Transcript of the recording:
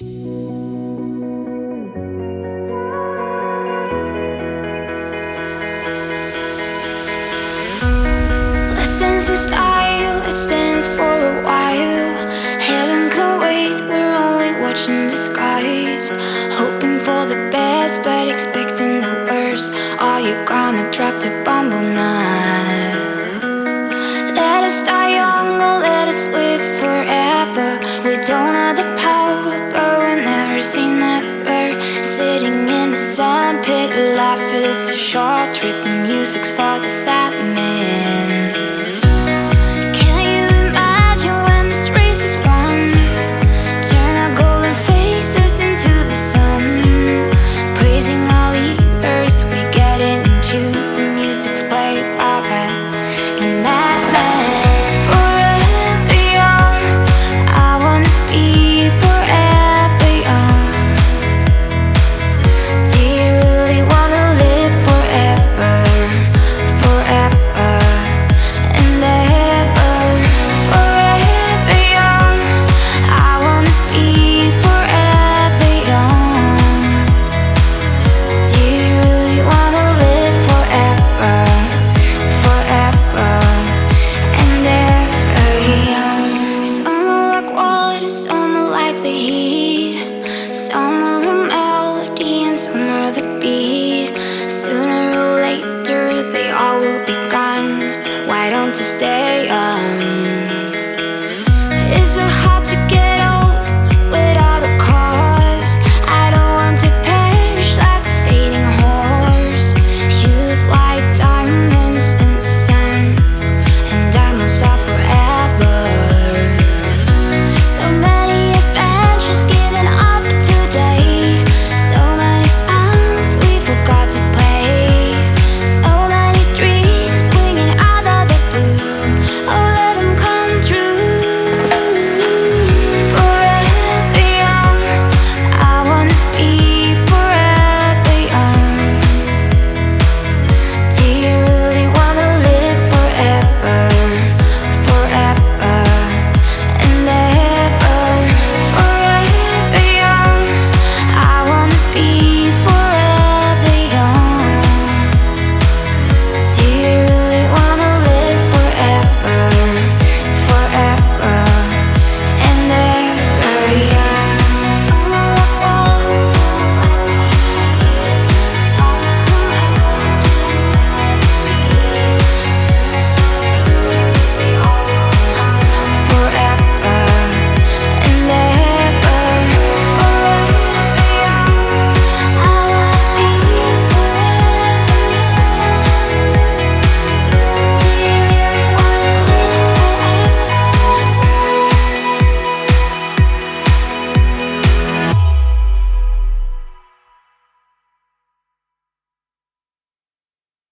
Let's dance in style, let's dance for a while. Heaven can wait, we're only watching the skies. Hoping for the best, but expecting the worst. Are you gonna drop the bomb or not? Never say never. Sitting in the sandpit, life is a short trip. The music's for the sad.